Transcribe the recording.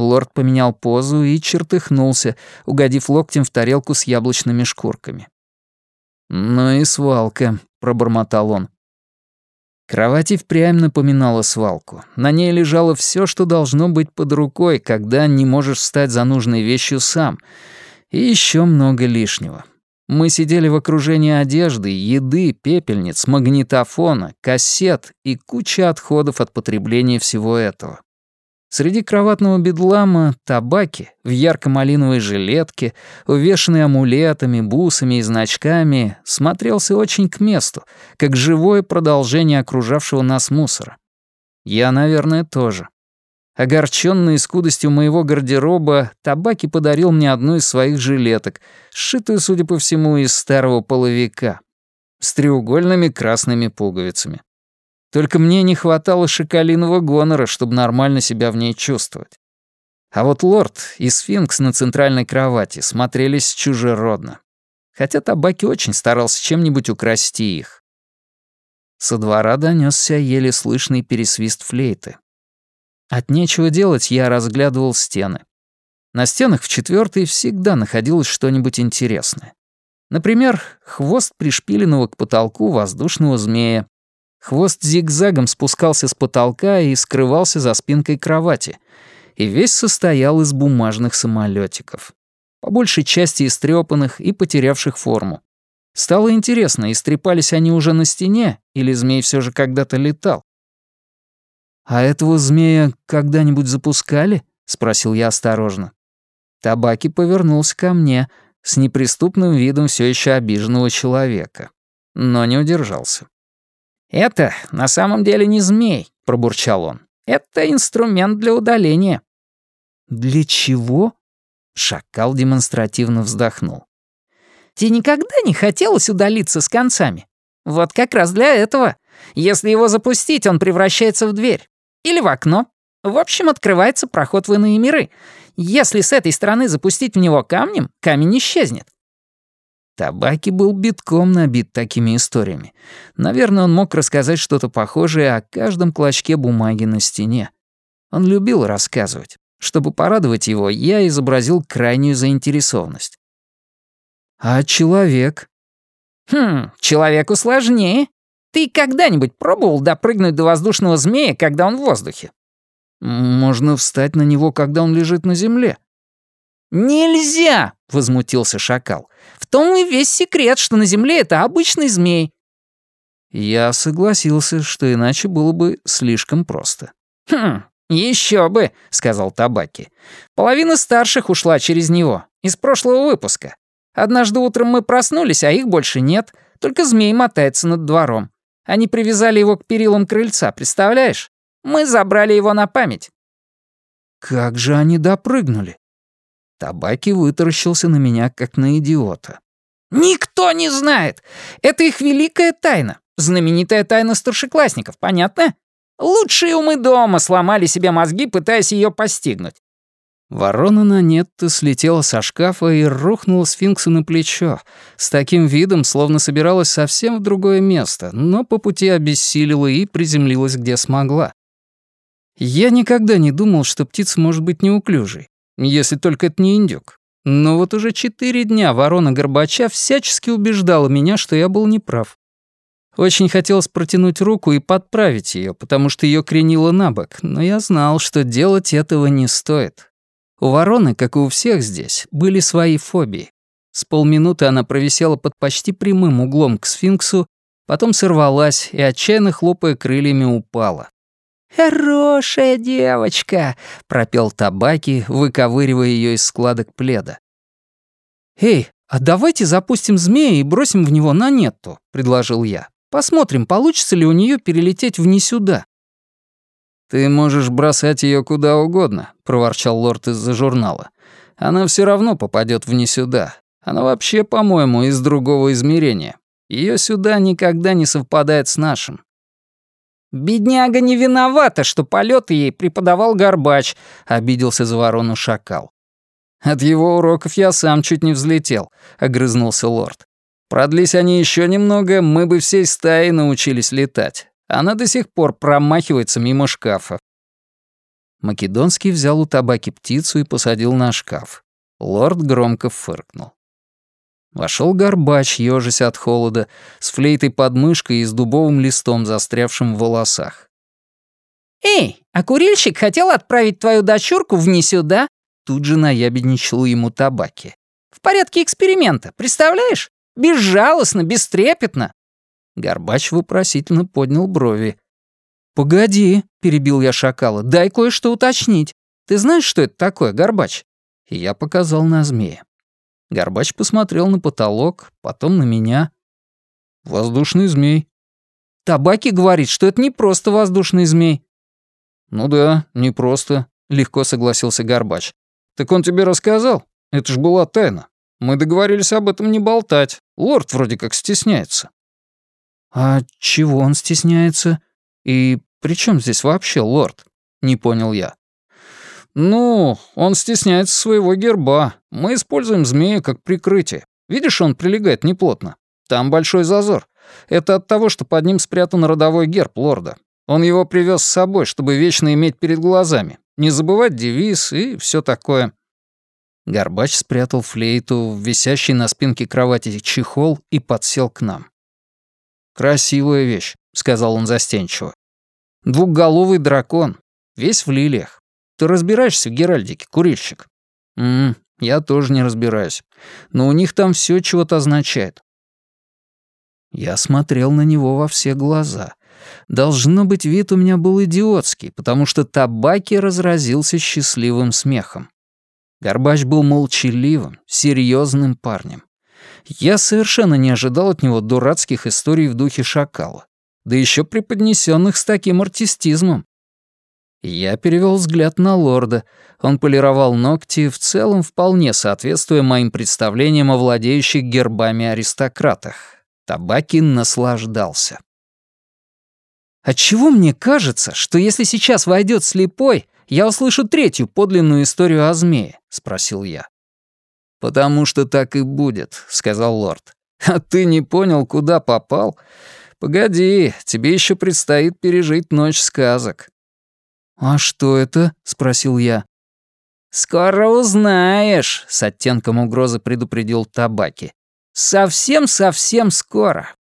Лорд поменял позу и чертыхнулся, угодив локтем в тарелку с яблочными шкурками. «Ну и свалка», — пробормотал он. Кровать и впрямь напоминала свалку. На ней лежало все, что должно быть под рукой, когда не можешь встать за нужной вещью сам. И еще много лишнего. Мы сидели в окружении одежды, еды, пепельниц, магнитофона, кассет и кучи отходов от потребления всего этого. Среди кроватного бедлама табаки в ярко-малиновой жилетке, увешанный амулетами, бусами и значками, смотрелся очень к месту, как живое продолжение окружавшего нас мусора. Я, наверное, тоже. Огорченный скудостью моего гардероба, табаки подарил мне одну из своих жилеток, сшитую, судя по всему, из старого половика, с треугольными красными пуговицами. Только мне не хватало шоколиного гонора, чтобы нормально себя в ней чувствовать. А вот лорд и сфинкс на центральной кровати смотрелись чужеродно. Хотя табаки очень старался чем-нибудь украсить их. Со двора донесся еле слышный пересвист флейты. От нечего делать я разглядывал стены. На стенах в четвертой всегда находилось что-нибудь интересное. Например, хвост пришпиленного к потолку воздушного змея, Хвост зигзагом спускался с потолка и скрывался за спинкой кровати, и весь состоял из бумажных самолетиков, по большей части истрепанных и потерявших форму. Стало интересно, истрепались они уже на стене, или змей все же когда-то летал? «А этого змея когда-нибудь запускали?» — спросил я осторожно. Табаки повернулся ко мне с неприступным видом все еще обиженного человека, но не удержался. «Это на самом деле не змей», — пробурчал он. «Это инструмент для удаления». «Для чего?» Шакал демонстративно вздохнул. «Тебе никогда не хотелось удалиться с концами? Вот как раз для этого. Если его запустить, он превращается в дверь. Или в окно. В общем, открывается проход в иные миры. Если с этой стороны запустить в него камнем, камень исчезнет. Табаки был битком набит такими историями. Наверное, он мог рассказать что-то похожее о каждом клочке бумаги на стене. Он любил рассказывать. Чтобы порадовать его, я изобразил крайнюю заинтересованность. «А человек?» «Хм, человеку сложнее. Ты когда-нибудь пробовал допрыгнуть до воздушного змея, когда он в воздухе?» «Можно встать на него, когда он лежит на земле». «Нельзя!» — возмутился шакал. «В том и весь секрет, что на Земле это обычный змей». Я согласился, что иначе было бы слишком просто. «Хм, еще бы», — сказал Табаки. «Половина старших ушла через него, из прошлого выпуска. Однажды утром мы проснулись, а их больше нет, только змей мотается над двором. Они привязали его к перилам крыльца, представляешь? Мы забрали его на память». «Как же они допрыгнули?» Табаки вытаращился на меня, как на идиота. «Никто не знает! Это их великая тайна. Знаменитая тайна старшеклассников, понятно? Лучшие умы дома сломали себе мозги, пытаясь ее постигнуть. Ворона на Нетта слетела со шкафа и рухнула сфинксу на плечо, с таким видом, словно собиралась совсем в другое место, но по пути обессилила и приземлилась где смогла. Я никогда не думал, что птица может быть неуклюжей. Если только это не индюк. Но вот уже четыре дня ворона Горбача всячески убеждала меня, что я был неправ. Очень хотелось протянуть руку и подправить ее, потому что ее кренило на бок, но я знал, что делать этого не стоит. У вороны, как и у всех здесь, были свои фобии. С полминуты она провисела под почти прямым углом к сфинксу, потом сорвалась и, отчаянно хлопая крыльями, упала. «Хорошая девочка», — пропел табаки, выковыривая ее из складок пледа. «Эй, а давайте запустим змея и бросим в него на нетту», — предложил я. «Посмотрим, получится ли у нее перелететь вне сюда». «Ты можешь бросать ее куда угодно», — проворчал лорд из-за журнала. «Она все равно попадет вне сюда. Она вообще, по-моему, из другого измерения. Ее сюда никогда не совпадает с нашим. «Бедняга не виновата, что полеты ей преподавал Горбач», — обиделся за ворону шакал. «От его уроков я сам чуть не взлетел», — огрызнулся лорд. «Продлись они еще немного, мы бы всей стаей научились летать. Она до сих пор промахивается мимо шкафа». Македонский взял у табаки птицу и посадил на шкаф. Лорд громко фыркнул. Вошел горбач, ежась от холода, с флейтой под мышкой и с дубовым листом, застрявшим в волосах. «Эй, а курильщик хотел отправить твою дочурку в не сюда?» Тут же наябедничал ему табаки. «В порядке эксперимента, представляешь? Безжалостно, бестрепетно!» Горбач вопросительно поднял брови. «Погоди», — перебил я шакала, — «дай кое-что уточнить. Ты знаешь, что это такое, Горбач?» И я показал на змея. Горбач посмотрел на потолок, потом на меня. «Воздушный змей». «Табаки говорит, что это не просто воздушный змей». «Ну да, не просто», — легко согласился Горбач. «Так он тебе рассказал? Это ж была тайна. Мы договорились об этом не болтать. Лорд вроде как стесняется». «А чего он стесняется? И при чем здесь вообще лорд?» — не понял я. «Ну, он стесняется своего герба. Мы используем змею как прикрытие. Видишь, он прилегает неплотно. Там большой зазор. Это от того, что под ним спрятан родовой герб лорда. Он его привез с собой, чтобы вечно иметь перед глазами. Не забывать девиз и все такое». Горбач спрятал флейту в висящий на спинке кровати чехол и подсел к нам. «Красивая вещь», — сказал он застенчиво. «Двухголовый дракон, весь в лилиях. Ты разбираешься в Геральдике, курильщик?» «Ммм, я тоже не разбираюсь. Но у них там все чего-то означает». Я смотрел на него во все глаза. Должно быть, вид у меня был идиотский, потому что табаки разразился счастливым смехом. Горбач был молчаливым, серьезным парнем. Я совершенно не ожидал от него дурацких историй в духе шакала, да еще преподнесенных с таким артистизмом. Я перевел взгляд на лорда. Он полировал ногти, в целом вполне соответствуя моим представлениям о владеющих гербами аристократах. Табакин наслаждался. «Отчего мне кажется, что если сейчас войдет слепой, я услышу третью подлинную историю о змее?» — спросил я. «Потому что так и будет», — сказал лорд. «А ты не понял, куда попал? Погоди, тебе еще предстоит пережить ночь сказок». «А что это?» — спросил я. «Скоро узнаешь», — с оттенком угрозы предупредил Табаки. «Совсем-совсем скоро.